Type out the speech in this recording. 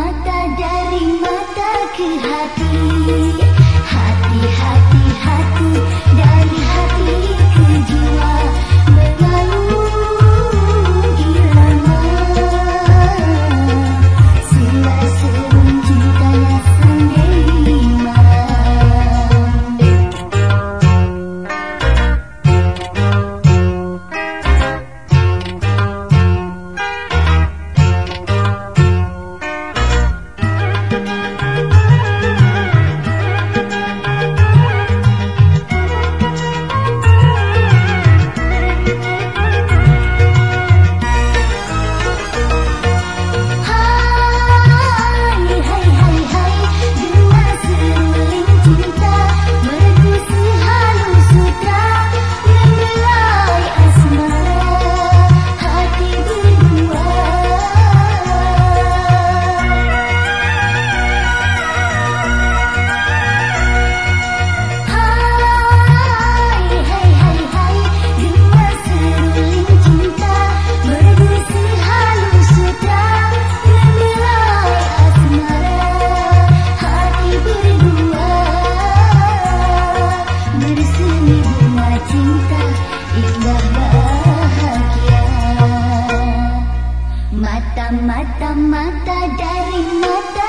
Mata-mata dari mata ke hati mata mata dari mata